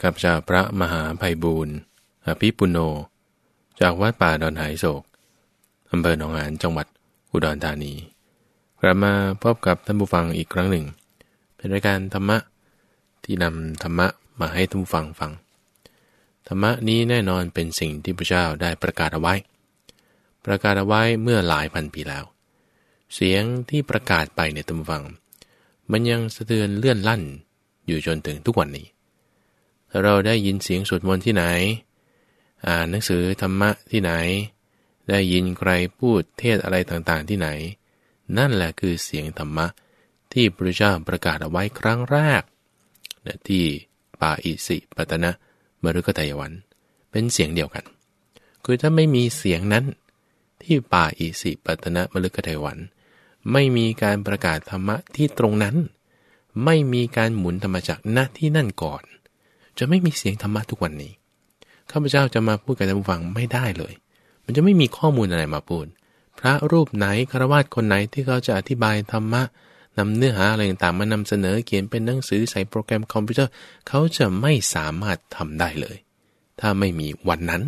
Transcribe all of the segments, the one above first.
ข้าพเจ้าพระมหาภัยบูรณ์อภิปุโน จากวัดป่าดอนหายโศกอำเภอหนองหานจังหวัดอุดรธานี กลับมาพบกับท่านผู้ฟังอีกครั้งหนึ่ง เป็นรายการธรรมะที่นำธรรมะมาให้ท่านผู้ฟังฟัง ธรรมะนี้แน่นอนเป็นสิ่งที่พระเจ้าได้ประกาศเอาไว้ ประกาศเอาไว้เมื่อหลายพันปีแล้ว เสียงที่ประกาศไปในท่านผู้ฟัง มันยังสะเทือนเลื่อนลั่นอยู่จนถึงทุกวันนี้ เราได้ยินเสียงสวดมนต์ที่ไหน อ่านหนังสือธรรมะที่ไหน ได้ยินใครพูดเทศอะไรต่างๆที่ไหน นั่นแหละคือเสียงธรรมะ ที่พระเจ้าประกาศเอาไว้ครั้งแรกที่ป่าอิสิปตนะมรุกตยวันเป็นเสียงเดียวกัน คือถ้าไม่มีเสียงนั้น ที่ป่าอิสิปตนะมรุกตยวัน ไม่มีการประกาศธรรมะที่ตรงนั้น ไม่มีการหมุนธรรมจักรณที่นั่นก่อน จะไม่มีเสียงธรรมะทุกวันนี้ข้าพเจ้าจะมาพูดกับท่านผู้ฟังไม่ได้เลย มันจะไม่มีข้อมูลอะไรมาพูด พระรูปไหนคารวาสคนไหนที่เขาจะอธิบายธรรมะนำเนื้อหาอะไรต่างๆมานำเสนอเขียนเป็นหนังสือใส่โปรแกรมคอมพิวเตอร์ เขาจะไม่สามารถทำได้เลย ถ้าไม่มีวันนั้น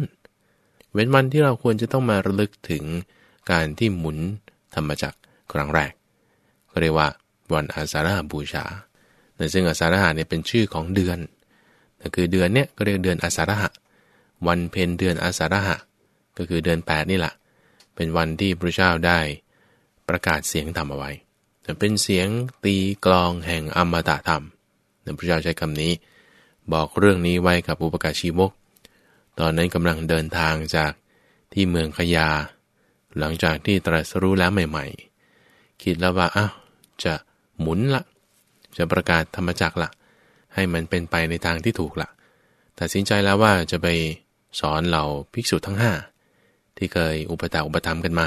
เว้นวันที่เราควรจะต้องมาระลึกถึงการที่หมุนธรรมจักรครั้งแรก ก็เรียกว่าวันอาสาฬหบูชา ซึ่งอาสาฬหาเนี่ยเป็นชื่อของเดือน ก็คือเดือนเนี้ยก็เรียกเดือนอาสาฬหะ วันเพ็ญเดือนอาสาฬหะ ก็คือเดือน 8 นี่แหละเป็นวันที่พระเจ้าได้ประกาศเสียงธรรมเอาไว้เป็นเสียงตีกลองแห่งอมตะธรรมพระเจ้าใช้คำนี้ บอกเรื่องนี้ไว้กับอุปการชีวก ตอนนั้นกำลังเดินทางจากที่เมืองขยา หลังจากที่ตรัสรู้แล้วใหม่ๆ คิดแล้วว่าอ้าวจะหมุนละ จะประกาศธรรมจักละ ให้มันเป็นไปในทางที่ถูกละตัดสินใจแล้วว่าจะไปสอนเหล่าภิกษุทั้งห้าที่เคยอุปถาอุปธรรมกันมา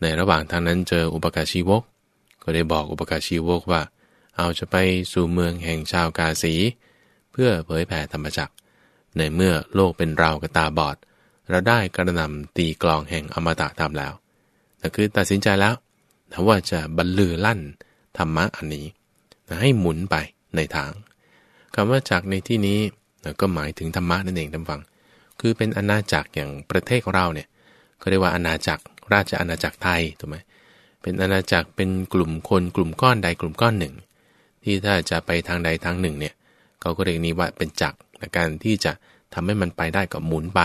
ในระหว่างทางนั้นเจออุปการชีวก ก็ได้บอกอุปการชีวกว่า เอาจะไปสู่เมืองแห่งชาวกาสี เพื่อเผยแผ่ธรรมจักในเมื่อโลกเป็นเรากับตาบอด เราได้กระนำตีกลองแห่งอมตะตามแล้วแต่คือตัดสินใจแล้วนะว่าจะบรรลือลั่นธรรมะอันนี้ให้หมุนไปในทาง คำว่าจักในที่นี้ก็หมายถึงธรรมะนั่นเองท่านฟัง คือเป็นอาณาจักรอย่างประเทศของเราเนี่ยก็เรียกว่าอาณาจักรราชอาณาจักรไทยถูกไหมเป็นอาณาจักรเป็นกลุ่มคนกลุ่มก้อนใดกลุ่มก้อนหนึ่ง ที่ถ้าจะไปทางใดทางหนึ่งเนี่ยเขาก็เรียกนี้ว่าเป็นจักรในการที่จะทำให้มันไปได้ก็หมุนไป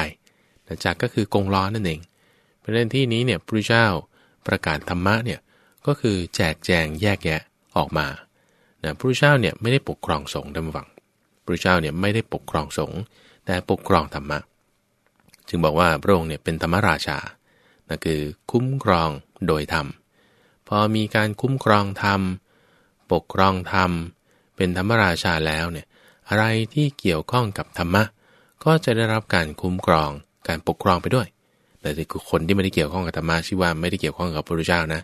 จักรก็คือกงล้อนั่นเองเพราะในที่นี้เนี่ยพระเจ้าประกาศธรรมะเนี่ยก็คือแจกแจงแยกแยะออกมานะพระเจ้าเนี่ยไม่ได้ปกครองสงฆ์ท่านฟัง พระเจ้าเนี่ยไม่ได้ปกครองสงฆ์แต่ปกครองธรรมะ จึงบอกว่าพระองค์เนี่ยเป็นธรรมราชานั่นคือคุ้มครองโดยธรรม พอมีการคุ้มครองธรรม ปกครองธรรม เป็นธรรมราชาแล้วเนี่ยอะไรที่เกี่ยวข้องกับธรรมะ ก็จะได้รับการคุ้มครองการปกครองไปด้วย แต่คือคนที่ไม่ได้เกี่ยวข้องกับธรรมะชื่อว่าไม่ได้เกี่ยวข้องกับพระพุทธเจ้านะ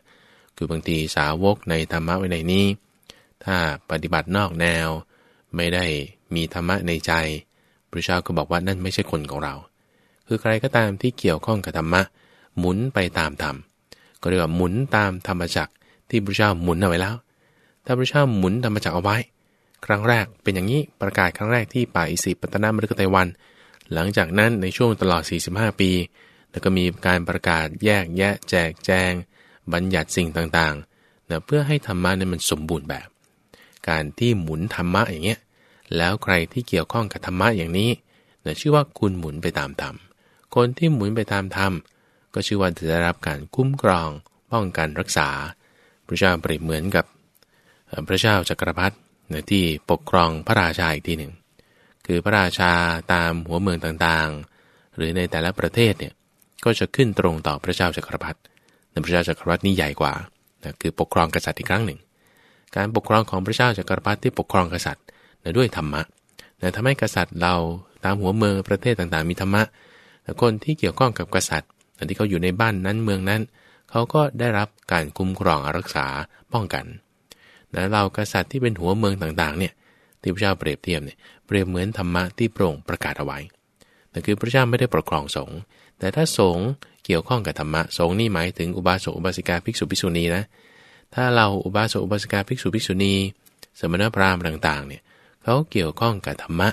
คือบางทีสาวกในธรรมะไว้ในนี้ ถ้าปฏิบัตินอกแนว ไม่ได้มีธรรมะในใจพระเจ้าก็บอกว่านั่นไม่ใช่คนของเรา คือใครก็ตามที่เกี่ยวข้องกับธรรมะ หมุนไปตามธรรมก็เรียกว่าหมุนตามธรรมจักรที่พระเจ้าหมุนเอาไว้แล้ว ถ้าพระเจ้าหมุนธรรมจักรเอาไว้ ครั้งแรกเป็นอย่างนี้ประกาศครั้งแรกที่ป่าอิสิปตนามฤคไตวัน หลังจากนั้นในช่วงตลอด 45 ปี แล้วก็มีการประกาศแยกแยะแจกแจง บัญญัติสิ่งต่างๆนะเพื่อให้ธรรมะนั้นมันสมบูรณ์แบบ การที่หมุนธรรมะอย่างเงี้ยแล้วใครที่เกี่ยวข้องกับธรรมะอย่างนี้นะชื่อว่าคุณหมุนไปตามธรรมคนที่หมุนไปตามธรรมก็ชื่อว่าจะได้รับการคุ้มครอง ป้องกันรักษา พระเจ้าเปรียบเหมือนกับพระเจ้าจักรพรรดินะที่ปกครองพระราชาอีกทีหนึ่ง คือพระราชาตามหัวเมืองต่างๆ หรือในแต่ละประเทศเนี่ยก็จะขึ้นตรงต่อพระเจ้าจักรพรรดิพระเจ้าจักรพรรดินี่ใหญ่กว่านะคือปกครองกษัตริย์อีกครั้งหนึ่ง การปกครองของพระเจ้าจักรพรรดิที่ปกครองกษัตริย์นะด้วยธรรมะนะทำให้กษัตริย์เราตามหัวเมืองประเทศต่างๆ มีธรรมะแต่คนที่เกี่ยวข้องกับกษัตริย์ที่เขาอยู่ในบ้านนั้นเมืองนั้นเขาก็ได้รับการคุ้มครองรักษาป้องกันนะเรากษัตริย์ที่เป็นหัวเมืองต่างๆเนี่ยที่พระเจ้าเปรียบเทียบเนี่ยเปรียบเหมือนธรรมะที่โปร่งประกาศเอาไว้แต่คือพระเจ้าไม่ได้ปกครองสงฆ์แต่ถ้าสงฆ์เกี่ยวข้องกับธรรมะสงฆ์นี่หมายถึงอุบาสกอุบาสิกาภิกษุภิกษุณีนะ ถ้าเราอุบาสกอุบาสิกาภิกษุภิกษุณี สมณพราหมณ์ต่างๆเนี่ยเขาเกี่ยวข้องกับธรรมะ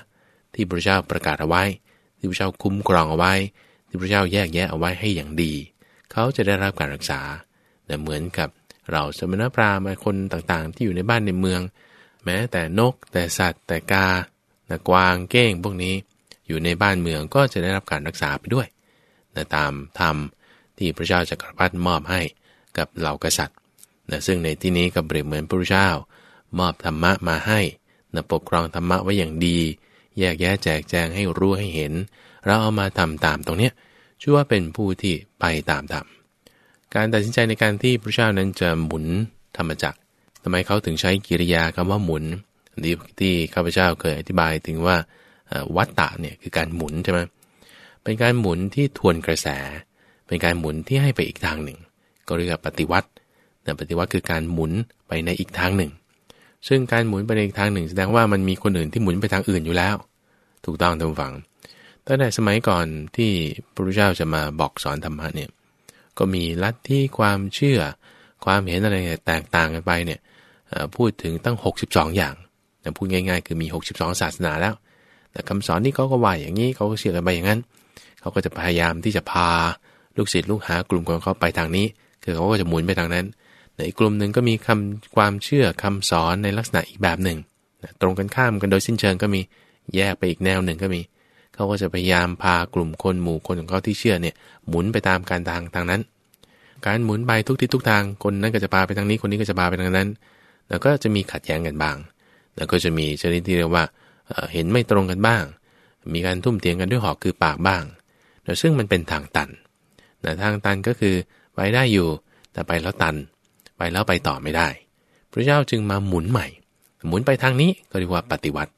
ที่พระเจ้าประกาศเอาไว้ ที่พระเจ้าคุ้มครองเอาไว้ ที่พระเจ้าแยกแยะเอาไว้ให้อย่างดี เขาจะได้รับการรักษาแต่เหมือนกับเราสมณพราหมณ์คนต่างๆ ที่อยู่ในบ้านในเมือง แม้แต่นก แต่สัตว์ แต่กาแต่กวางเก้งพวกนี้ อยู่ในบ้านเมืองก็จะได้รับการรักษาไปด้วยแต่ตามธรรมที่พระเจ้าจักรพรรดิมอบให้กับเหล่ากษัตริย์ นะซึ่งในที่นี้ก็เปรียบเหมือนพระพุทธเจ้ามอบธรรมะมาให้นะปกครองธรรมะไว้อย่างดี แยกแยะแจกแจงให้รู้ให้เห็น เราเอามาทำตามตรงเนี้ยชื่อว่าเป็นผู้ที่ไปตามธรรมการตัดสินใจในการที่พระเจ้านั้นจะหมุนธรรมจักรทำไมเขาถึงใช้กิริยาคำว่าหมุนที่ที่ข้าพเจ้าเคยอธิบายถึงว่าวัตตะเนี่ยคือการหมุนใช่ไหมเป็นการหมุนที่ทวนกระแส เป็นการหมุนที่ให้ไปอีกทางหนึ่ง ก็เรียกว่าปฏิวัติ แต่ปฏิวัติคือการหมุนไปในอีกทางหนึ่ง ซึ่งการหมุนไปในอีกทางหนึ่ง แสดงว่ามันมีคนอื่นที่หมุนไปทางอื่นอยู่แล้ว ถูกต้องท่านฟังตั้งแต่สมัยก่อนที่พระพุทธเจ้าจะมาบอกสอนธรรมะเนี่ยก็มีลัทธิความเชื่อ ความเห็นอะไรแตกต่างกันไปเนี่ยพูดถึงตั้ง 62 อย่างแต่พูดง่ายๆ คือมี 62 ศาสนาแล้ว แต่คำสอนนี่เขาก็ว่าอย่างนี้เขาก็เชื่อกันไปอย่างนั้น เขาก็จะพยายามที่จะพาลูกศิษย์ลูกหากลุ่มของเขาไปทางนี้ คือเขาก็จะหมุนไปทางนั้น ในอีกกลุ่มหนึ่งก็มีคำความเชื่อคำสอนในลักษณะอีกแบบหนึ่ง ตรงกันข้ามกันโดยสิ้นเชิงก็มีแยกไปอีกแนวหนึ่งก็มี เขาก็จะพยายามพากลุ่มคนหมู่คนของเขาที่เชื่อเนี่ยหมุนไปตามการทางทางนั้น การหมุนไปทุกทิศทุกทางคนนั้นก็จะพาไปทางนี้คนนี้ก็จะพาไปทางนั้น แล้วก็จะมีขัดแย้งกันบ้าง แล้วก็จะมีชนิดที่เรียกว่าเห็นไม่ตรงกันบ้าง มีการทุ่มเถียงกันด้วยหอกคือปากบ้างแต่ซึ่งมันเป็นทางตันแต่ทางตันก็คือไปได้อยู่แต่ไปแล้วตัน ไปแล้วไปต่อไม่ได้ พระเจ้าจึงมาหมุนใหม่ หมุนไปทางนี้ก็เรียกว่าปฏิวัติ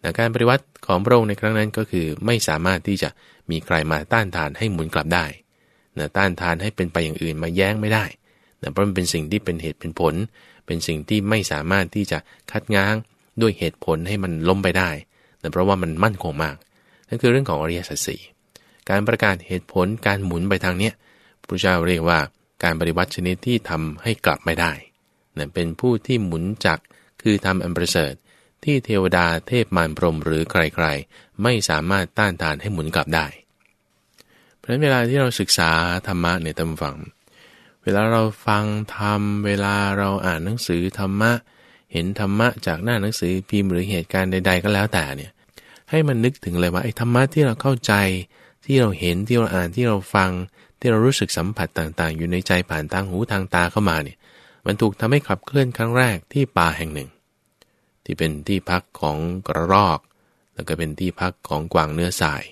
แต่การปฏิวัติของพระองค์ในครั้งนั้นก็คือไม่สามารถที่จะมีใครมาต้านทานให้หมุนกลับได้นะต้านทานให้เป็นไปอย่างอื่นมาแย้งไม่ได้นะเพราะมันเป็นสิ่งที่เป็นเหตุเป็นผล เป็นสิ่งที่ไม่สามารถที่จะคัดง้างด้วยเหตุผลให้มันล้มไปได้แต่เพราะว่ามันมั่นคงมาก นั่นคือเรื่องของอริยสัจสี่การประกาศเหตุผลการหมุนไปทางเนี้ยพระเจ้าเรียกว่า การปฏิวัติชนิดที่ทำให้กลับไม่ได้นั่นเป็นผู้ที่หมุนจักคือทำอันประเสริฐที่เทวดาเทพมารพรมหรือใครๆ ไม่สามารถต้านทานให้หมุนกลับได้ เพราะฉะนั้นเวลาที่เราศึกษาธรรมะในตำฝัง เวลาเราฟังธรรม เวลาเราอ่านหนังสือธรรมะ เห็นธรรมะจากหน้าหนังสือพิมพ์หรือเหตุการณ์ใด ๆ ก็แล้วแต่เนี่ย ให้มันนึกถึงเลยว่าไอ้ธรรมะที่เราเข้าใจ ที่เราเห็นที่เราอ่านที่เราฟัง ที่เรารู้สึกสัมผัสต่างๆ อยู่ในใจผ่านทางหูทางตาเข้ามาเนี่ยมันถูกทำให้ขับเคลื่อนครั้งแรกที่ป่าแห่งหนึ่ง ที่เป็นที่พักของกระรอก แล้วก็เป็นที่พักของกวางเนื้อสาย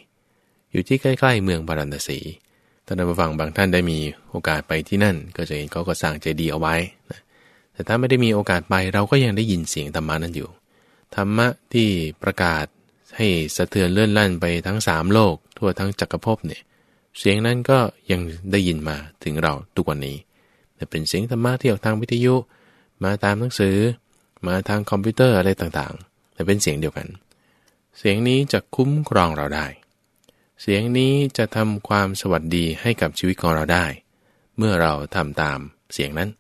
อยู่ที่ใกล้ๆเมืองบารันตสีท่านผู้ฟังบางท่านได้มีโอกาสไปที่นั่น ก็จะเห็นเขาก็สร้างเจดีย์เอาไว้นะแต่ถ้าไม่ได้มีโอกาสไปเราก็ยังได้ยินเสียงธรรมะนั้นอยู่ ธรรมะที่ประกาศให้สะเทือนเลื่อนลั่นไปทั้งสามโลก ทั่วทั้งจักรภพเนี่ย เสียงนั้นก็ยังได้ยินมาถึงเราทุกวันนี้ แต่เป็นเสียงธรรมะที่ออกทางวิทยุ มาตามหนังสือ มาทางคอมพิวเตอร์อะไรต่างๆ แต่เป็นเสียงเดียวกัน เสียงนี้จะคุ้มครองเราได้ เสียงนี้จะทำความสวัสดีให้กับชีวิตของเราได้ เมื่อเราทำตามเสียงนั้น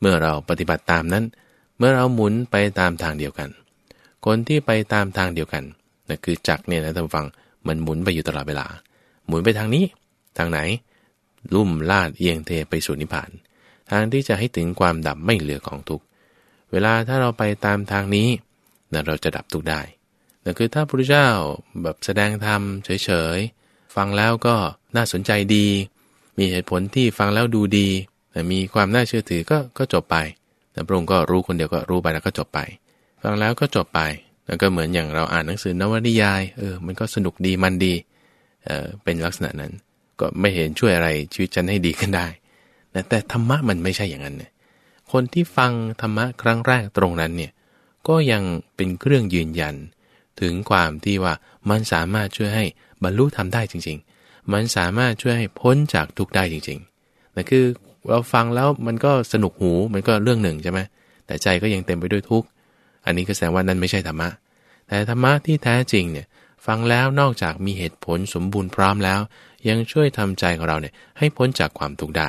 เมื่อเราปฏิบัติตามนั้น เมื่อเราหมุนไปตามทางเดียวกัน คนที่ไปตามทางเดียวกันนั่นคือจักเนี่ยนะท่านฟังมันหมุนไปอยู่ตลอดเวลา หมุนไปทางนี้ ทางไหน ลุ่มลาดเอียงเทไปสู่นิพพาน ทางที่จะให้ถึงความดับไม่เหลือของทุกเวลาถ้าเราไปตามทางนี้นั่นเราจะดับทุกได้นั่คือถ้าพระพุทธเจ้าแบบแสดงธรรมเฉยๆ ฟังแล้วก็น่าสนใจดี มีเหตุผลที่ฟังแล้วดูดีแต่มีความน่าเชื่อถือก็ก็จบไปแต่พระองค์ก็รู้คนเดียวก็รู้ไปแล้วก็จบไป ฟังแล้วก็จบไป แล้วก็เหมือนอย่างเราอ่านหนังสือนวนิยาย เออ มันก็สนุกดีมันดี เออเป็นลักษณะนั้น ก็ไม่เห็นช่วยอะไรชีวิตฉันให้ดีขึ้นได้แต่แต่ธรรมะมันไม่ใช่อย่างนั้นเนี่ยคนที่ฟังธรรมะครั้งแรกตรงนั้นเนี่ยก็ยังเป็นเครื่องยืนยัน ถึงความที่ว่ามันสามารถช่วยให้บรรลุทำได้จริง ๆ มันสามารถช่วยให้พ้นจากทุกได้จริงๆนั่นคือเราฟังแล้วมันก็สนุกหูมันก็เรื่องหนึ่งใช่ไหมแต่ใจก็ยังเต็มไปด้วยทุกข์ อันนี้ก็แสดงว่านั่นไม่ใช่ธรรมะ แต่ธรรมะที่แท้จริงเนี่ย ฟังแล้วนอกจากมีเหตุผลสมบูรณ์พร้อมแล้ว ยังช่วยทำใจของเราเนี่ยให้พ้นจากความทุกข์ได้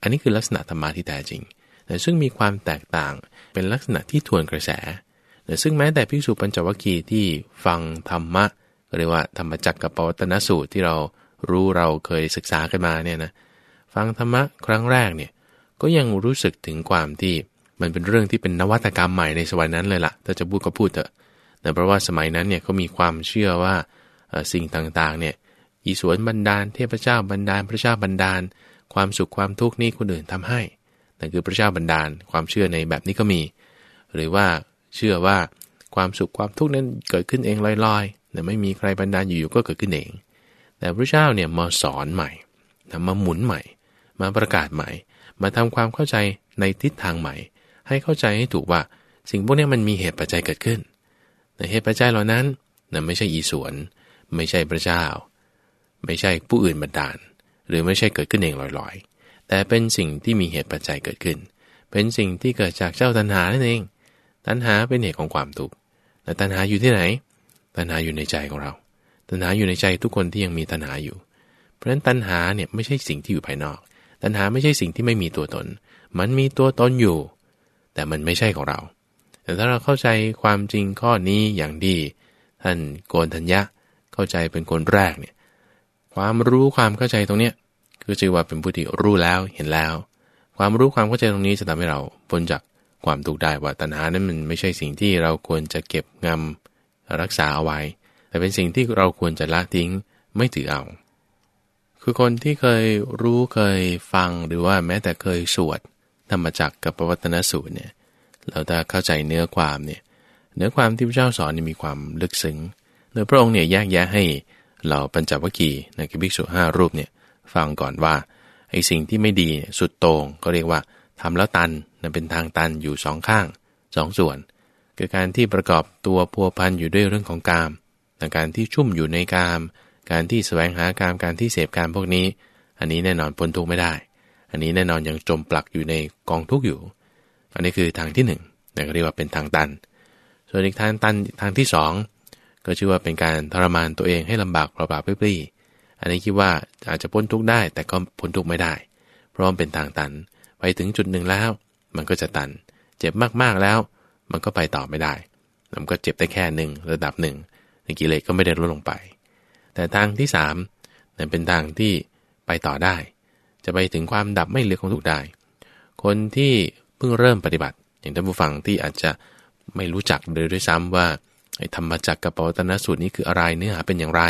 อันนี้คือลักษณะธรรมะที่แท้จริง แต่ซึ่งมีความแตกต่างเป็นลักษณะที่ทวนกระแส แต่ซึ่งแม้แต่ภิกษุปัญจวัคคีย์ที่ฟังธรรมะก็เรียกว่าธรรมจักรกับปวัตนสูตรที่เรารู้เราเคยศึกษากันมาเนี่ยนะฟังธรรมะครั้งแรกเนี่ยก็ยังรู้สึกถึงความที่มันเป็นเรื่องที่เป็นนวัตกรรมใหม่ในสมัยนั้นเลยละ่ะ ถ้าจะพูดก็พูดเถอะ แต่เพราะว่าสมัยนั้นเนี่ยเขามีความเชื่อว่าสิ่งต่างๆเนี่ยอีสวนบันดาลเทพเจ้าบันดาลพระเจ้าบันดาล ความสุขความทุกข์นี่คนอื่นทำให้นั่นคือพระเจ้าบันดาล ความเชื่อในแบบนี้ก็มี หรือว่าเชื่อว่าความสุขความทุกข์นั้นเกิดขึ้นเองลอยๆแต่ไม่มีใครบันดาลอยู่ๆก็เกิดขึ้นเอง แต่พระเจ้าเนี่ยมาสอนใหม่มาหมุนใหม่ มาประกาศใหม่ มาทำความเข้าใจในทิศทางใหม่ ให้เข้าใจให้ถูกว่าสิ่งพวกนี้มันมีเหตุปัจจัยเกิดขึ้น เหตุปัจจัยเหล่านั้นนั่นไม่ใช่อีสวน ไม่ใช่พระเจ้า ไม่ใช่ผู้อื่นบันดาล หรือไม่ใช่เกิดขึ้นเองลอยๆ แต่เป็นสิ่งที่มีเหตุปัจจัยเกิดขึ้น เป็นสิ่งที่เกิดจากเจ้าตัณหานั่นเอง ตัณหาเป็นเหตุของความทุกข์แต่ตัณหาอยู่ที่ไหน ตัณหาอยู่ในใจของเรา ตัณหาอยู่ในใจทุกคนที่ยังมีตัณหาอยู่ เพราะฉะนั้นตัณหาเนี่ยไม่ใช่สิ่งที่อยู่ภายนอก ตัณหาไม่ใช่สิ่งที่ไม่มีตัวตน มันมีตัวตนอยู่ แต่มันไม่ใช่ของเรา แต่ถ้าเราเข้าใจความจริงข้อนี้อย่างดี ท่านโกนทัญญะเข้าใจเป็นคนแรกเนี่ยความรู้ความเข้าใจตรงเนี้ยคือชื่อว่าเป็นผู้ที่รู้แล้วเห็นแล้ว ความรู้ความเข้าใจตรงนี้จะทำให้เราพ้นจากความทุกข์ได้ว่าตัณหานั้นมันไม่ใช่สิ่งที่เราควรจะเก็บงำรักษาเอาไว้ แต่เป็นสิ่งที่เราควรจะละทิ้งไม่ถือเอา คือคนที่เคยรู้เคยฟังหรือว่าแม้แต่เคยสวดธรรมจักกับปวัตนสูตรเนี่ย เราถ้าเข้าใจเนื้อความเนี่ยเนื้อความที่พระเจ้าสอนมีความลึกซึ้งโดยพระองค์เนี่ยแยกแยะให้เราปัญจวัคคีย์ในกิบิกสุห้ารูปเนี่ยฟังก่อนว่าไอ้สิ่งที่ไม่ดีสุดโต่งก็เรียกว่าทำแล้วตันนั่นเป็นทางตันอยู่สองข้างสองส่วน คือการที่ประกอบตัวพัวพันอยู่ด้วยเรื่องของกามการที่ชุ่มอยู่ในกาม การที่แสวงหากาม การที่เสพกามพวกนี้ อันนี้แน่นอนพ้นทุกข์ไม่ได้ อันนี้แน่นอนยังจมปลักอยู่ในกองทุกข์อยู่ อันนี้คือทางที่หนึ่งเรียกว่าเป็นทางตัน ส่วนอีกทางตันทางที่สองก็ชื่อว่าเป็นการทรมานตัวเองให้ลำบากเปล่าๆปรี้ๆอันนี้คิดว่าอาจจะพ้นทุกข์ได้แต่ก็พ้นทุกข์ไม่ได้ เพราะมันเป็นทางตันไปถึงจุดหนึ่งแล้ว มันก็จะตัน เจ็บมากๆแล้ว มันก็ไปต่อไม่ได้มันก็เจ็บได้แค่หนึ่งระดับหนึ่งในกิเลสก็ไม่ได้ลดลงไป แต่ทางที่สามนั่นเป็นทางที่ไปต่อได้ จะไปถึงความดับไม่เหลือของทุกได้ คนที่ เพิ่งเริ่มปฏิบัติ อย่างท่านผู้ฟังที่อาจจะไม่รู้จักเลยด้วยซ้ำว่าธรรมจักรกับปวัตนสูตรนี้คืออะไรเนื้อหาเป็นอย่างไร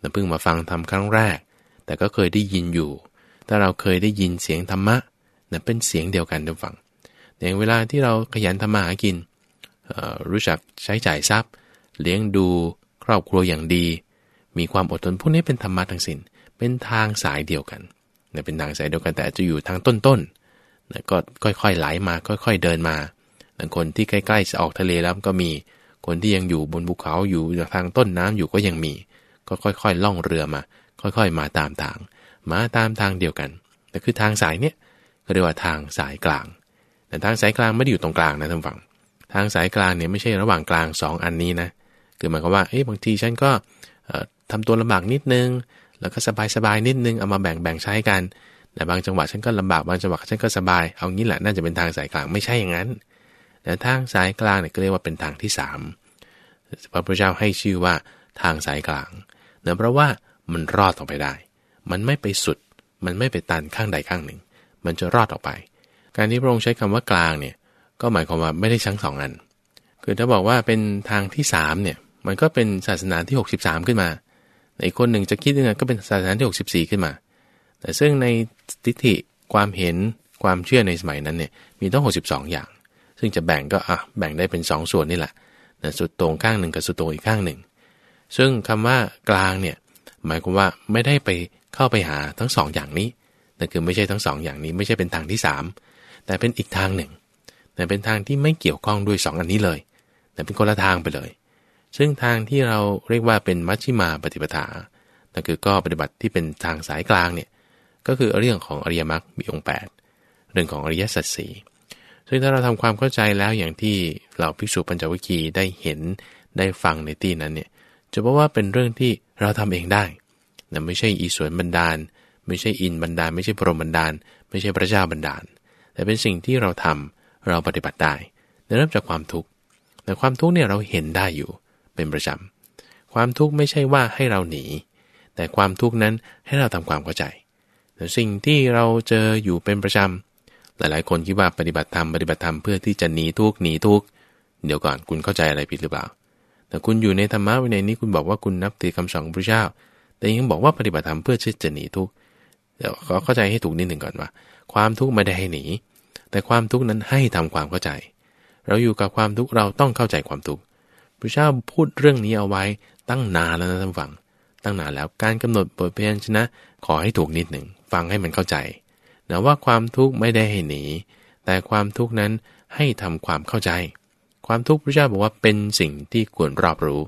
เราเพิ่งมาฟังทำครั้งแรก แต่ก็เคยได้ยินอยู่ ถ้าเราเคยได้ยินเสียงธรรมะนะเป็นเสียงเดียวกันทุกฝั่งอย่างเวลาที่เราขยันทำมาหากิน รู้จักใช้จ่ายทรัพย์ เลี้ยงดูครอบครัวอย่างดี มีความอดทนพวกนี้เป็นธรรมะทั้งสิน้น เป็นทางสายเดียวกันนะเป็นทางสายเดียวกันแต่จะอยู่ทางต้นๆ นะก็ค่อยๆไหลมาค่อย ๆเดินมานะคนที่ใกล้ๆจะออกทะเลแล้วก็มี คนที่ยังอยู่บนภูเขาอยู่ทางต้นน้ำอยู่ก็ยังมี ก็ค่อยๆล่องเรือมา ค่อยๆ มาตามทาง มาตามทางเดียวกัน แต่คือทางสายเนี้ยเรียกว่าทางสายกลาง แต่ทางสายกลางไม่ได้อยู่ตรงกลางนะท่านฟัง ทางสายกลางเนี่ยไม่ใช่ระหว่างกลาง 2 อันนี้นะ คือหมายความว่า เอ้ยบางทีฉันก็ทำตัวลำบากนิดนึง แล้วก็สบายสบายนิดนึง เอามาแบ่งแบ่งใช้กัน แต่บางจังหวะฉันก็ลำบากบางจังหวะฉันก็สบาย เอางี้แหละน่าจะเป็นทางสายกลางไม่ใช่อย่างนั้นแต่ทางสายกลางเนี่ยก็เรียกว่าเป็นทางที่3พระพุทธเจ้าให้ชื่อว่าทางสายกลางเนื่องเพราะว่ามันรอดออกไปได้ มันไม่ไปสุด มันไม่ไปตันข้างใดข้างหนึ่ง มันจะรอดออกไป การที่พระองค์ใช้คำว่ากลางเนี่ยก็หมายความว่าไม่ได้ชั้งสองอัน คือถ้าบอกว่าเป็นทางที่3เนี่ยมันก็เป็นศาสนาที่ 63 ขึ้นมาอีกคนหนึ่งจะคิดยังไงก็เป็นศาสนาที่ 64 ขึ้นมา แต่ซึ่งในทิฏฐิความเห็นความเชื่อในสมัยนั้นเนี่ยมีต้ง62 อย่าง ซึ่งจะแบ่งก็อะแบ่งได้เป็น 2 ส่วนนี่แหละนะสุดตรงข้างหนึ่งกับสุดตรงอีกข้างหนึ่ง ซึ่งคำว่ากลางเนี่ยหมายความว่าไม่ได้ไปเข้าไปหาทั้งสองอย่างนี้นั่นคือไม่ใช่ทั้งสองอย่างนี้ไม่ใช่เป็นทางที่ 3 แต่เป็นอีกทางหนึ่ง แต่เป็นทางที่ไม่เกี่ยวข้องด้วย 2 อันนี้เลย แต่เป็นคนละทางไปเลย ซึ่งทางที่เราเรียกว่าเป็นมัชชิมาปฏิปทานั่นคือก็ปฏิบัติที่เป็นทางสายกลางเนี่ย ก็คือเรื่องของอริยมรรคมีองค์ 8 เรื่องของอริยสัจสี่ซึ่งถ้าเราทำความเข้าใจแล้วอย่างที่เราภิกษุปัญจวัคคีย์ได้เห็นได้ฟังในที่นั้นเนี่ยจะพบว่าเป็นเรื่องที่เราทำเองได้แต่ไม่ใช่อีสวนบันดาล ไม่ใช่อินบันดาล ไม่ใช่พรหมบันดาล ไม่ใช่พระเจ้าบันดาล แต่เป็นสิ่งที่เราทำเราปฏิบัติได้เริ่มจากความทุกข์แต่ความทุกข์เนี่ยเราเห็นได้อยู่เป็นประจำความทุกข์ไม่ใช่ว่าให้เราหนี แต่ความทุกข์นั้นให้เราทำความเข้าใจ สิ่งที่เราเจออยู่เป็นประจำหลายๆ คนคิดว่าปฏิบัติธรรมปฏิบัติธรรมเพื่อที่จะหนีทุกข์หนีทุกข์เดี๋ยวก่อนคุณเข้าใจอะไรผิดหรือเปล่า แต่คุณอยู่ในธรรมะวินัยนี้คุณบอกว่าคุณนับถือคำสอนของพระเจ้า แต่ยังบอกว่าปฏิบัติธรรมเพื่อที่จะหนีทุกข์เดี๋ยวขอเข้าใจให้ถูกนิดหนึ่งก่อนว่า ความทุกข์ไม่ได้ให้หนี แต่ความทุกข์นั้นให้ทำความเข้าใจ เราอยู่กับความทุกข์เราต้องเข้าใจความทุกข์พระเจ้าพูดเรื่องนี้เอาไว้ตั้งนานแล้วนะท่านฟัง ตั้งนานแล้วการกำหนดบทเพียนชนะ ขอให้ถูกนิดหนึ่ง ฟังให้มันเข้าใจนะว่าความทุกข์ไม่ได้ให้หนี แต่ความทุกข์นั้นให้ทำความเข้าใจ ความทุกข์พระเจ้าบอกว่าเป็นสิ่งที่ควรรอบรู้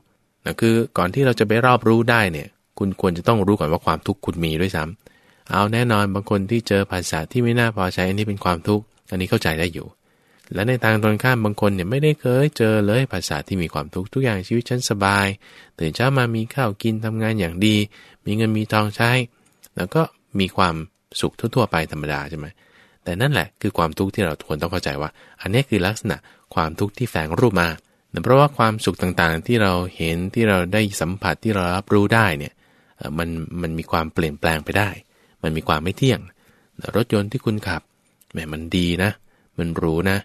นะคือก่อนที่เราจะไปรอบรู้ได้เนี่ย คุณควรจะต้องรู้ก่อนว่าความทุกข์คุณมีด้วยซ้ำเอาแน่นอนบางคนที่เจอภาษาที่ไม่น่าพอใจอันนี้เป็นความทุกข์อันนี้เข้าใจได้อยู่ และในทางตรงข้ามบางคนเนี่ยไม่ได้เคยเจอเลยภาษาที่มีความทุกข์ทุกอย่างชีวิตฉันสบายตื่นเช้ามามีข้าวกินทำงานอย่างดี มีเงินมีทองใช้ แล้วก็ มีความสุขทั่วๆไปธรรมดาใช่ไหมแต่นั่นแหละคือความทุกข์ที่เราควรต้องเข้าใจว่า อันนี้คือลักษณะความทุกข์ที่แฝงรูปมาเพราะว่าความสุขต่างๆที่เราเห็นที่เราได้สัมผัสที่เรารับรู้ได้เนี่ยมันมันมีความเปลี่ยนแปลงไปได้ มันมีความไม่เที่ยง รถยนต์ที่คุณขับแหมมันดีนะ มันรู้นะ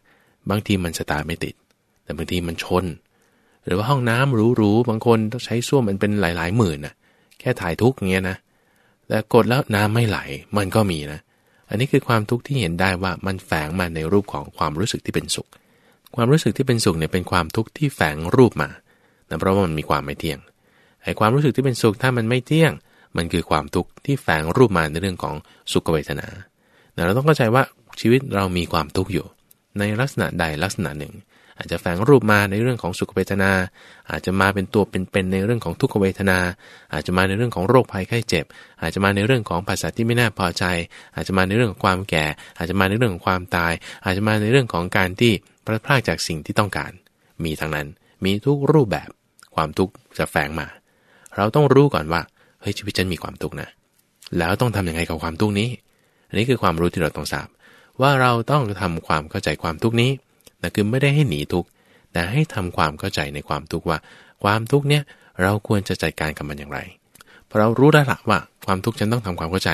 บางทีมันสตาร์ไม่ติด แต่บางทีมันชน หรือว่าห้องน้ำหรูๆบางคนต้องใช้ส้วมมันเป็นหลายๆหมื่นนะแค่ถ่ายทุกอย่างเงี้ยนะ แต่กดแล้วน้ำไม่ไหลมันก็มีนะ อันนี้คือความทุกข์ที่เห็นได้ว่ามันแฝงมาในรูปของความรู้สึกที่เป็นสุข ความรู้สึกที่เป็นสุขเนี่ยเป็นความทุกข์ที่แฝงรูปมานะเพราะว่ามันมีความไม่เที่ยงไอ้ความรู้สึกที่เป็นสุขถ้ามันไม่เที่ยง มันคือความทุกข์ที่แฝงรูปมาในเรื่องของสุขเวทนาเราต้องเข้าใจว่าชีวิตเรามีความทุกข์อยู่ ในลักษณะใดลักษณะหนึ่ง อาจจะแฝงรูปมาในเรื่องของสุขเวทนา อาจจะมาเป็นตัวเป็นๆในเรื่องของทุกขเวทนา อาจจะมาในเรื่องของโรคภัยไข้เจ็บ อาจจะมาในเรื่องของภาษาที่ไม่น่าพอใจ อาจจะมาในเรื่องของความแก่ อาจจะมาในเรื่องของความตาย อาจจะมาในเรื่องของการที่พลาดพลาดจากสิ่งที่ต้องการ มีทั้งนั้นมีทุกรูปแบบ ความทุกข์จะแฝงมา เราต้องรู้ก่อนว่าเฮ้ยชีวิตฉันมีความทุกข์นะแล้วต้องทํำยังไงกับความทุกข์นี้ อันนี้คือความรู้ที่เราต้องทราบ ว่าเราต้องทำความเข้าใจความทุกนี้ นะคือไม่ได้ให้หนีทุกข์แต่ให้ทำความเข้าใจในความทุกข์ว่า ความทุกข์เนี้ยเราควรจะจัดการกับมันอย่างไรพอเรารู้แล้วละว่าความทุกข์ฉันต้องทำความเข้าใจ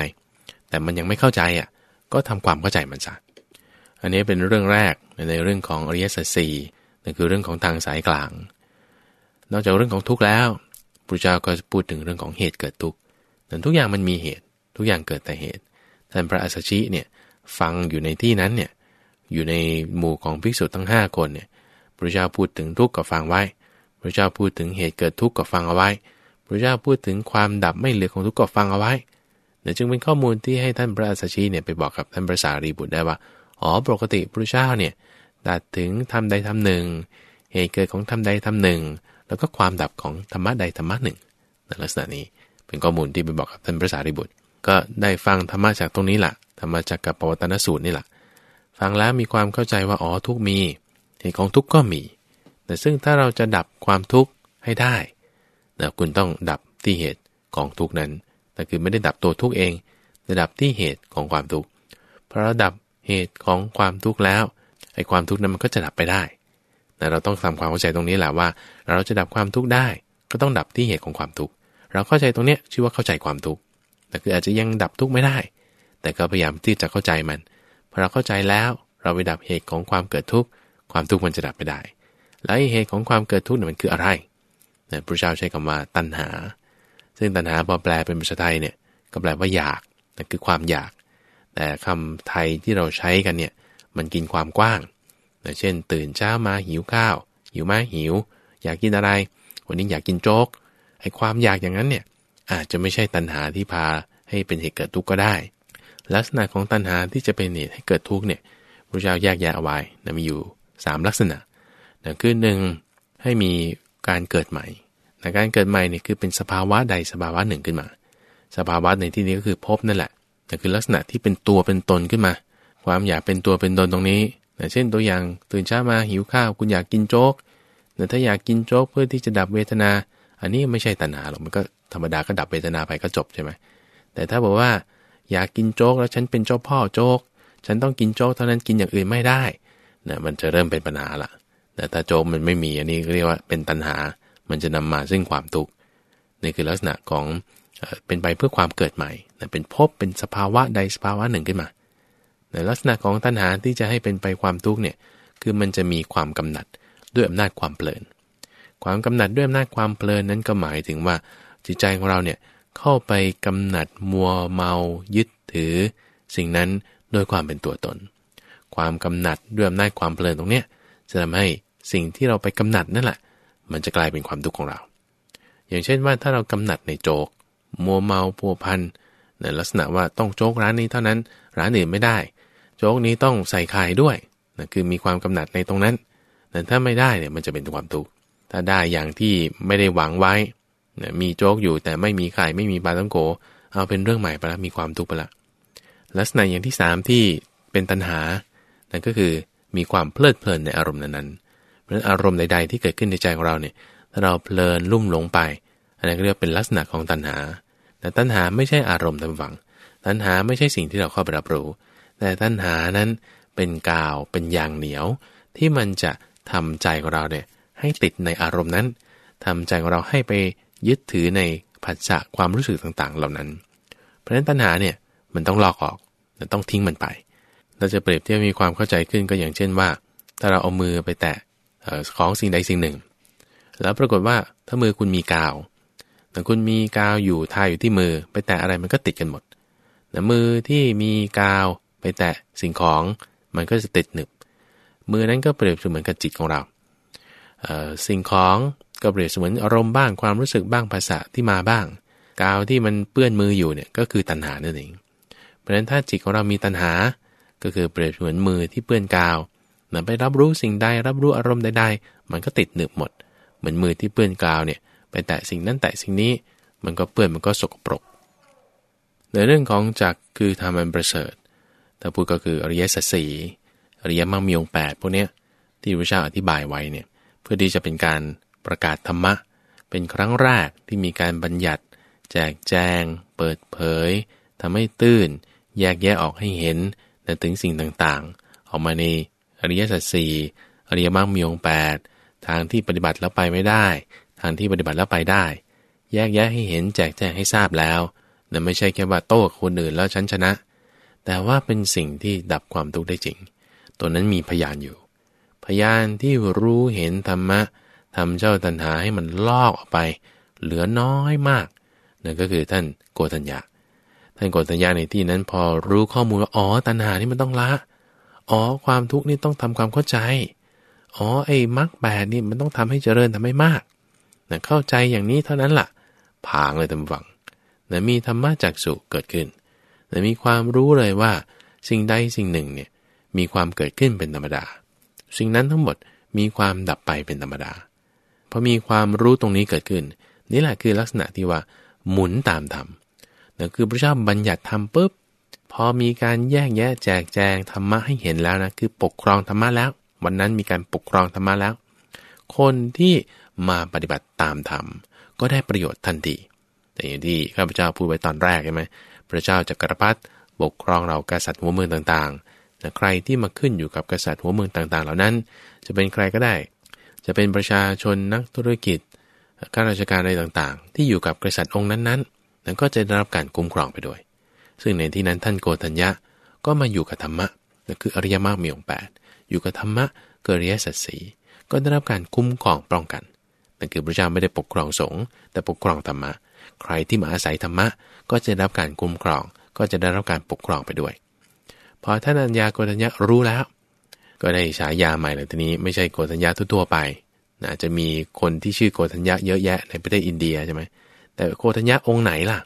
แต่มันยังไม่เข้าใจอะก็ทำความเข้าใจมันซะอันนี้เป็นเรื่องแรกในเรื่องของอริยสัจสี่นั่นคือเรื่องของทางสายกลาง นอกจากเรื่องของทุกข์แล้วพระเจ้าก็พูดถึงเรื่องของเหตุเกิดทุกข์แต่ทุกอย่างมันมีเหตุ ทุกอย่างเกิดแต่เหตุท่านพระอัสสชิเนี่ยฟังอยู่ในที่นั้นเนี่ย อยู่ในหมู่ของภิกษุทั้ง 5 คนเนี่ยพระเจ้าพูดถึงทุกข์ก็ฟังไว้ พระเจ้าพูดถึงเหตุเกิดทุกข์ก็ฟังเอาไว้ พระเจ้าพูดถึงความดับไม่เหลือของทุกข์ก็ฟังเอาไว้เนี่ยจึงเป็นข้อมูลที่ให้ท่านพระอัสชีเนี่ยไปบอกกับท่านพระสารีบุตรได้ว่า อ๋อปกติพระเจ้าเนี่ยตัดถึงทำใดทำหนึ่ง เหตุเกิดของทำใดทำหนึ่ง แล้วก็ความดับของธรรมะใดธรรมะหนึ่งในลักษณะนี้เป็นข้อมูลที่ไปบอกกับท่านพระสารีบุตร ก็ได้ฟังธรรมะจากตรงนี้แหละธรรมะจักกับปวัตนสูตรนี่แหละ ฟังแล้วมีความเข้าใจว่าอ๋อทุกมีเหตุของทุกก็มี แต่ซึ่งถ้าเราจะดับความทุกข์ให้ได้นะคุณต้องดับที่เหตุของทุกนั้น แต่คือไม่ได้ดับตัวทุกเองแต่ดับที่เหตุของความทุกข์พอเราดับเหตุของความทุกข์แล้วไอ้ความทุกข์นั้นมันก็จะดับไปได้แต่เราต้องทำความเข้าใจตรงนี้แหละว่า เราจะดับความทุกข์ได้ ก็ต้องดับที่เหตุของความทุกข์เราเข้าใจตรงเนี้ยชื่อว่าเข้าใจความทุกข์แต่คืออาจจะยังดับทุกข์ไม่ได้ แต่ก็พยายามที่จะเข้าใจมัน เราเข้าใจแล้วเราไปดับเหตุของความเกิดทุกข์ความทุกข์มันจะดับไปได้ แล้วเหตุของความเกิดทุกข์เนี่ยมันคืออะไรเนี่ยพระเจ้าใช้คำว่าตัณหา ซึ่งตัณหาพอแปลเป็นภาษาไทยเนี่ยก็แปลว่าอยากนั่นคือความอยาก แต่คำไทยที่เราใช้กันเนี่ยมันกินความกว้างเช่น ตื่นเช้ามาหิวข้าวหิวไหมหิว อยากกินอะไร วันนี้อยากกินโจ๊กไอ้ความอยากอย่างนั้นเนี่ยอาจจะไม่ใช่ตัณหาที่พาให้เป็นเหตุเกิดทุกข์ก็ได้ ลักษณะของตัณหาที่จะเป็นเหตุให้เกิดทุกข์เนี่ยพระเจ้าแยกแยะเอาไว้นะมีอยู่ 3 ลักษณะนะคือหนึ่งให้มีการเกิดใหม่นะการเกิดใหม่เนี่ยคือเป็นสภาวะใดสภาวะหนึ่งขึ้นมา สภาวะในที่นี้ก็คือพบนั่นแหละแต่คือลักษณะที่เป็นตัวเป็นตนขึ้นมา ความอยากเป็นตัวเป็นตนตรงนี้นะเช่นตัวอย่างตื่นเช้ามาหิวข้าว คุณอยากกินโจ๊กแต่ถ้าอยากกินโจ๊กเพื่อที่จะดับเวทนา อันนี้ไม่ใช่ตัณหาหรอกมันก็ธรรมดาก็ดับเวทนาไปก็จบใช่ไหมแต่ถ้าบอกว่า อยากกินโจ๊กแล้วฉันเป็นเจ้าพ่อโจ๊ก ฉันต้องกินโจ๊กเท่านั้นกินอย่างอื่นไม่ได้นะมันจะเริ่มเป็นปัญหาละแต่ถ้าโจ๊กมันไม่มีอันนี้เรียกว่าเป็นตัณหา มันจะนำมาซึ่งความทุกข์นี่คือลักษณะของเป็นไปเพื่อความเกิดใหม่เป็นภพเป็นสภาวะใดสภาวะหนึ่งขึ้นมาในลักษณะของตัณหาที่จะให้เป็นไปความทุกข์เนี่ยคือมันจะมีความกำหนัดด้วยอำนาจความเพลิน ความกำหนัดด้วยอำนาจความเพลินนั้นก็หมายถึงว่าจิตใจของเราเนี่ย เข้าไปกำหนัดมัวเมายึดถือ สิ่งนั้นโดยความเป็นตัวตน ความกำหนัดด้วยอำนาจความเพลินตรงเนี้ยจะทำให้สิ่งที่เราไปกำหนัดนั่นแหละ มันจะกลายเป็นความทุกข์ของเรา อย่างเช่นว่าถ้าเรากำหนัดในโจก มัวเมาพัวพันในลักษณะว่าต้องโจกร้านนี้เท่านั้น ร้านอื่นไม่ได้ โจกนี้ต้องใส่ไข่ด้วยนะคือมีความกำหนัดในตรงนั้นแต่ถ้าไม่ได้เนี่ยมันจะเป็นความทุกข์ถ้าได้อย่างที่ไม่ได้หวังไว้ นะมีโจ๊กอยู่แต่ไม่มีไข่ไม่มีปลาต้องโก เอาเป็นเรื่องใหม่ไปแล้วมีความทุกข์ไปละลักษณะอย่างที่3ที่เป็นตัณหา นั่นก็คือมีความเพลิดเพลินในอารมณ์นั้นๆเพราะอารมณ์ใดๆที่เกิดขึ้นในใจของเราเนี่ยถ้าเราเพลินลุ่มหลงไป อันนั้นเรียกเป็นลักษณะของตัณหา แต่ตัณหาไม่ใช่อารมณ์ทางฝัง ตัณหาไม่ใช่สิ่งที่เราเข้าไปรับรู้ แต่ตัณหานั้นเป็นกาวเป็นยางเหนียว ที่มันจะทำใจของเราเนี่ยให้ติดในอารมณ์นั้นทำใจของเราให้ไป ยึดถือในผัสสะความรู้สึกต่างๆ เหล่านั้น เพราะฉะนั้นตัณหาเนี่ยมันต้องลอกออกต้องทิ้งมันไป เราจะเปรียบเทียบมีความเข้าใจขึ้นก็อย่างเช่นว่า ถ้าเราเอามือไปแตะของสิ่งใดสิ่งหนึ่ง แล้วปรากฏว่าถ้ามือคุณมีกาวแต่คุณมีกาวอยู่ทาอยู่ที่มือ ไปแตะอะไรมันก็ติดกันหมดแต่มือที่มีกาวไปแตะสิ่งของมันก็จะติดหนึบ มือนั้นก็เปรียบเสมือนกับจิตของเรา สิ่งของ ก็เปรียบเสมือนอารมณ์บ้างความรู้สึกบ้างภาษาที่มาบ้าง กาวที่มันเปื้อนมืออยู่เนี่ยก็คือตัณหานั่นเอง เพราะฉะนั้นถ้าจิตของเรามีตัณหา ก็คือเปรียบเสมือนมือที่เปื้อนกาวนะไปรับรู้สิ่งใดรับรู้อารมณ์ใดๆ มันก็ติดหนึบหมด เหมือนมือที่เปื้อนกาวเนี่ยไปแตะสิ่งนั้นแตะสิ่งนี้ มันก็เปื้อนมันก็สกปรก ในเรื่องของจักคือทำมันประเสริฐถ้าพูดก็คืออริยสัจสี่อริยมรรคมีองแปดพวกเนี้ยที่พระเจ้าอธิบายไว้เนี่ยเพื่อที่จะเป็นการ ประกาศธรรมะ เป็นครั้งแรกที่มีการบัญญัติ แจกแจง เปิดเผยทำให้ตื้นแยกแยะออกให้เห็นในถึงสิ่งต่างๆ ออกมาในอริยสัจสี่อริยมรรคมีองแปดทางที่ปฏิบัติแล้วไปไม่ได้ ทางที่ปฏิบัติแล้วไปได้ แยกแยะให้เห็นแจกแจงให้ทราบแล้วนั่นไม่ใช่แค่ว่าโต้คนอื่นแล้วฉันชนะ แต่ว่าเป็นสิ่งที่ดับความทุกข์ได้จริง ตัวนั้นมีพยานอยู่ พยานที่รู้เห็นธรรมะ ทำเจ้าตัณหาให้มันลอกออกไป เหลือน้อยมากนั่นก็คือท่านโกตัญญาท่านโกตัญญาในที่นั้นพอรู้ข้อมูลว่าอ๋อตัณหานี่มันต้องละอ๋อความทุกข์นี่ต้องทำความเข้าใจอ๋อไอ้มรรคแปดนี่มันต้องทำให้เจริญทำให้มากนะเข้าใจอย่างนี้เท่านั้นละ่ะผางเลยตำฝังนะมีธรรมะจากสุเกิดขึ้นแต่มีความรู้เลยว่า สิ่งใดสิ่งหนึ่งเนี่ยมีความเกิดขึ้นเป็นธรรมดา สิ่งนั้นทั้งหมดมีความดับไปเป็นธรรมดา พอมีความรู้ตรงนี้เกิดขึ้น นี่แหละคือลักษณะที่ว่า หมุนตามธรรมนั่นคือพระเจ้าบัญญัติธรรมปุ๊บพอมีการแยกแยะแจกแจงธรรมะให้เห็นแล้วนะคือปกครองธรรมะแล้ว วันนั้นมีการปกครองธรรมะแล้ว คนที่มาปฏิบัติตามธรรมก็ได้ประโยชน์ทันทีแต่อย่างที่ข้าพเจ้าพูดไว้ตอนแรกใช่ไหมพระเจ้าจักรพรรดิปกครองเรากษัตริย์หัวเมืองต่างๆแต่ใครที่มาขึ้นอยู่กับกษัตริย์หัวเมืองต่างๆ เหล่านั้น จะเป็นใครก็ได้ จะเป็นประชาชนนักธุรกิจข้าราชการอะไรต่างๆ ที่อยู่กับกษัตริย์องค์นั้นๆนั้นก็จะได้รับการคุ้มครองไปด้วย ซึ่งในที่นั้นท่านโกฏัญญะก็มาอยู่กับธรรมะนั่นคืออริยมรรคมีองค์แปดอยู่กับธรรมะเกิริยสัจสีก็ได้รับการคุ้มครองป้องกันนั่นคือพระเจ้าไม่ได้ปกครองสงฆ์แต่ปกครองธรรมะ ใครที่มาอาศัยธรรมะก็จะได้รับการคุ้มครอง ก็จะได้รับการปกครองไปด้วย พอท่านอัญญาโกฏัญญารู้แล้ว ก็ได้ฉายาใหม่เลยทีนี้ไม่ใช่โกฏัญญาทั่วๆไปนะจะมีคนที่ชื่อโกฏัญญาเยอะแยะในประเทศอินเดียใช่ไหมแต่โกฏัญญาองค์ไหนล่ะ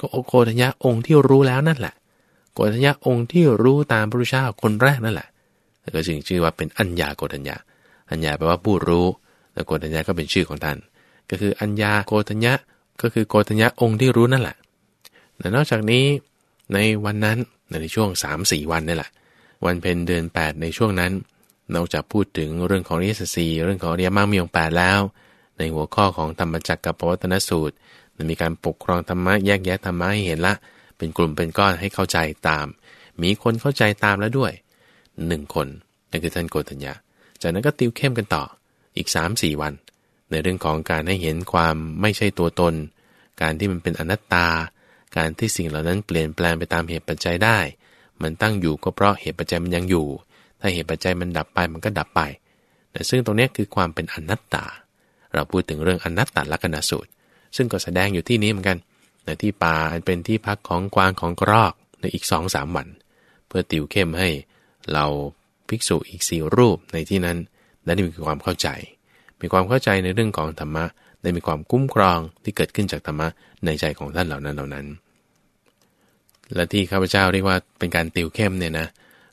ก็โกฏัญญาองค์ที่รู้แล้วนั่นแหละโกฏัญญาองค์ที่รู้ตามพระพุทธเจ้าคนแรกนั่นแหละแล้วก็จึงชื่อว่าเป็นอัญญาโกฏัญญาอัญญาแปลว่าผู้รู้แล้วโกฏัญญาก็เป็นชื่อของท่าน ก็คืออัญญาโกฏัญญาก็คือโกฏัญญาองค์ที่รู้นั่นแหละแต่นอกจากนี้ในวันนั้นในช่วง3-4วันนี่แหละ วันเพ็ญเดือน 8 ในช่วงนั้น นอกจากพูดถึงเรื่องของเรียสสีเรื่องของเรียมามีองแปดแล้ว ในหัวข้อของธรรมจักรกับปวัตนสูตรมันมีการปกครองธรรมะแยกแยะธรรมะให้เห็นละ เป็นกลุ่มเป็นก้อนให้เข้าใจตาม มีคนเข้าใจตามแล้วด้วยหนึ่งคนนั่นคือท่านโกตัญญาจากนั้นก็ติวเข้มกันต่ออีก 3-4 วัน ในเรื่องของการให้เห็นความไม่ใช่ตัวตน การที่มันเป็นอนัตตา การที่สิ่งเหล่านั้นเปลี่ยนแปลงไปตามเหตุปัจจัยได้ มันตั้งอยู่ก็เพราะเหตุปัจจัยมันยังอยู่ ถ้าเหตุปัจจัยมันดับไปมันก็ดับไปแต่ซึ่งตรงนี้คือความเป็นอนัตตา เราพูดถึงเรื่องอนัตตลักษณสูตร ซึ่งก็แสดงอยู่ที่นี้เหมือนกันในที่ป่าอันเป็นที่พักของกวางของกรอกในอีกสองสามวัน เพื่อติวเข้มให้เราภิกษุอีกสี่รูปในที่นั้นได้มีความเข้าใจ มีความเข้าใจในเรื่องของธรรมะ ได้มีความคุ้มครองที่เกิดขึ้นจากธรรมะในใจของท่านเหล่านั้นเหล่านั้น และที่ข้าพเจ้าเรียกว่าเป็นการติวเข้มเนี่ยนะ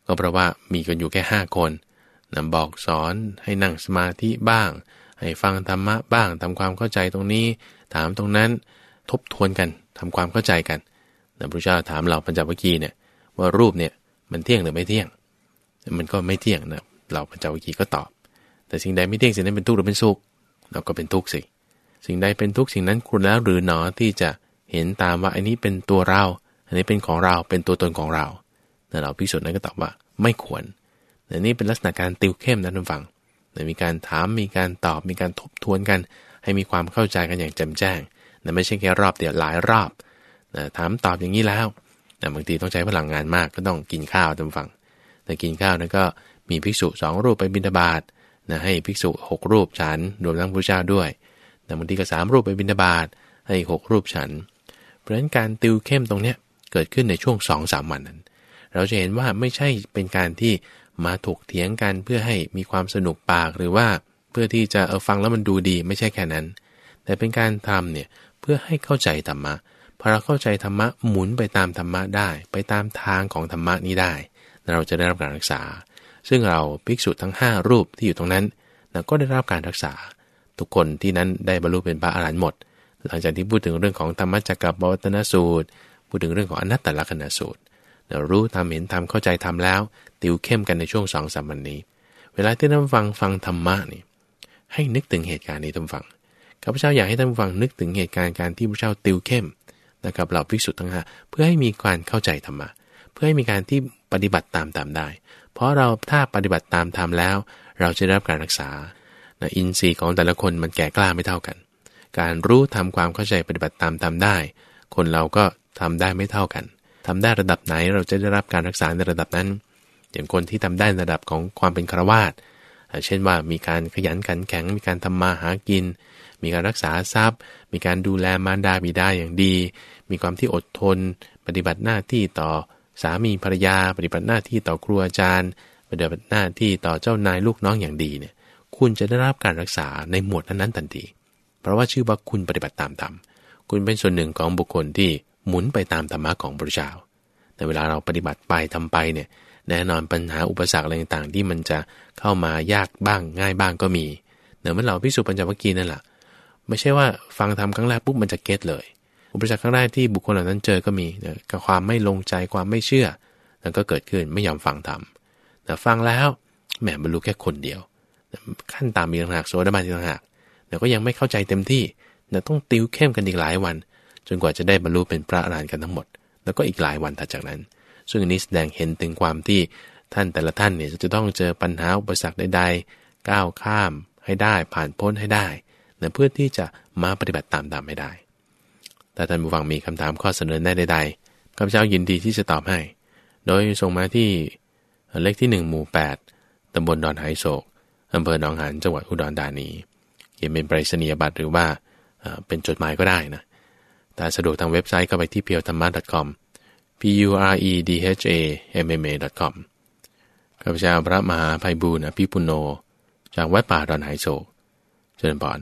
ก็เพราะว่ามีกันอยู่แค่ห้าคนนะบอกสอนให้นั่งสมาธิบ้าง ให้ฟังธรรมะบ้างทำความเข้าใจตรงนี้ ถามตรงนั้นทบทวนกันทำความเข้าใจกันนะพระเจ้าถามเราปัญจวัคคีย์เนี่ยว่ารูปเนี่ยมันเที่ยงหรือไม่เที่ยง มันก็ไม่เที่ยงนะเราปัญจวัคคีย์ก็ตอบ แต่สิ่งใดไม่เที่ยงสิ่งนั้นเป็นทุกข์หรือเป็นสุขเราก็เป็นทุกข์สิสิ่งใดเป็นทุกข์สิ่งนั้นคุณแล้วหรือหนอที่จะเห็นตามว่าอันนี้เป็นตัวเรา อันนี้เป็นของเราเป็นตัวตนของเราแต่เราพิสูจน์นั้นก็ตอบว่าไม่ควรแต่นี่เป็นลักษณะการติวเข้มนะทุกฝังแต่มีการถามมีการตอบมีการทบทวนกัน ให้มีความเข้าใจกันอย่างแจ่มแจ้งนะไม่ใช่แค่รอบเดียวหลายรอบนะถามตอบอย่างนี้แล้วนะบางทีต้องใช้พลังงานมากก็ต้องกินข้าวทุกฝัง แต่กินข้าวนั้นก็มีภิกษุสองรูปไปบิณฑบาตนะให้ภิกษุหกรูปฉันรวมทั้งพระเจ้าด้วยแต่บางทีก็สามรูปไปบิณฑบาตให้หกรูปฉัน เพราะฉะนั้นการติวเข้มตรงเนี้ย เกิดขึ้นในช่วงสองสามวันนั้น เราจะเห็นว่าไม่ใช่เป็นการที่มาถกเถียงกันเพื่อให้มีความสนุกปากหรือว่าเพื่อที่จะเออฟังแล้วมันดูดีไม่ใช่แค่นั้น แต่เป็นการทำเนี่ยเพื่อให้เข้าใจธรรมะพอเราเข้าใจธรรมะหมุนไปตามธรรมะได้ ไปตามทางของธรรมะนี้ได้ เราจะได้รับการรักษา ซึ่งเราภิกษุทั้ง 5 รูปที่อยู่ตรงนั้นก็ได้รับการรักษา ทุกคนที่นั้นได้บรรลุเป็นพระอรหันต์หมด หลังจากที่พูดถึงเรื่องของธรรมจักรบวัตนสูตร พูดถึงเรื่องของอนัตตลักษณสูตรเรารู้ทำเห็นทำเข้าใจทำแล้ว ติวเข้มกันในช่วงสองสามวันนี้ เวลาที่ท่านฟังฟังธรรมะนี่ให้นึกถึงเหตุการณ์นี้ท่านฟังข้าพเจ้าอยากให้ท่านฟังนึกถึงเหตุการณ์การที่พระเจ้าติวเข้มนะครับเราภิกษุทั้งห้าเพื่อให้มีการเข้าใจธรรมะเพื่อให้มีการที่ปฏิบัติตามตามได้ เพราะเราถ้าปฏิบัติตามทำแล้ว เราจะได้รับการรักษานะอินทรีย์ของแต่ละคนมันแก่กล้าไม่เท่ากัน การรู้ทำความเข้าใจปฏิบัติตามทำได้ คนเราก็ ทำได้ไม่เท่ากันทำได้ระดับไหนเราจะได้รับการรักษาในระดับนั้น อย่างคนที่ทำได้ระดับของความเป็นครวาสเช่นว่ามีการขยันขันแข็ง มีการทำมาหากิน มีการรักษาทรัพย์ มีการดูแลมารดาบิดาอย่างดี มีความที่อดทน ปฏิบัติหน้าที่ต่อสามีภรรยา ปฏิบัติหน้าที่ต่อครูอาจารย์ปฏิบัติหน้าที่ต่อเจ้านายลูกน้องอย่างดีเนี่ย คุณจะได้รับการรักษาในหมวดนั้นๆทันที เพราะว่าชื่อว่าคุณปฏิบัติตามธรรม คุณเป็นส่วนหนึ่งของบุคคลที่ หมุนไปตามธรรมะของพระเจ้าแต่เวลาเราปฏิบัติไปทำไปเนี่ยแน่นอนปัญหาอุปสรรคอะไรต่างๆ ที่มันจะเข้ามายากบ้างง่ายบ้างก็มีเนื่อเมื่อเราพิสูจน์ปัญจวัคคีย์นั่นแหละไม่ใช่ว่าฟังทำครั้งแรกปุ๊บมันจะเก็ตเลย อุปสรรคครั้งแรกที่บุคคลเหล่านั้นเจอก็มีกับความไม่ลงใจความไม่เชื่อแล้วก็เกิดขึ้นไม่ยอมฟังทำแต่ฟังแล้วแหมบรรลุแค่คนเดียว ขั้นตามมีต่างหากโซดาบันต่างหากแต่ก็ยังไม่เข้าใจเต็มที่แต่ต้องติวเข้มกันอีกหลายวัน จนกว่าจะได้บรรลุเป็นพระอรหันต์กันทั้งหมด แล้วก็อีกหลายวันถัดจากนั้น ซึ่งอันนี้แสดงเห็นถึงความที่ท่านแต่ละท่านเนี่ยจะต้องเจอปัญหาอุปสรรคใดๆ ก้าวข้ามให้ได้ผ่านพ้นให้ได้เพื่อที่จะมาปฏิบัติตามตามให้ได้ แต่ท่านผู้ฟังมีคำถามข้อเสนอแน่ใดๆข้าพเจ้ายินดีที่จะตอบให้ โดยส่งมาที่เลขที่ 1 หมู่ 8ตำบลดอนไหโศกอำเภอหนองหานจังหวัดอุดรธานีเขียนเป็นปริศนียบัตรหรือว่าเป็นจดหมายก็ได้นะ แต่สะดวกทางเว็บไซต์ก็ไปที่ p u r e t h a m m a com p u r e d h a m m a com ข้าพเจ้าพระมหาภัยบูรณ์อภิปุโน จากวัดป่าดอนไหโศกเจริญพร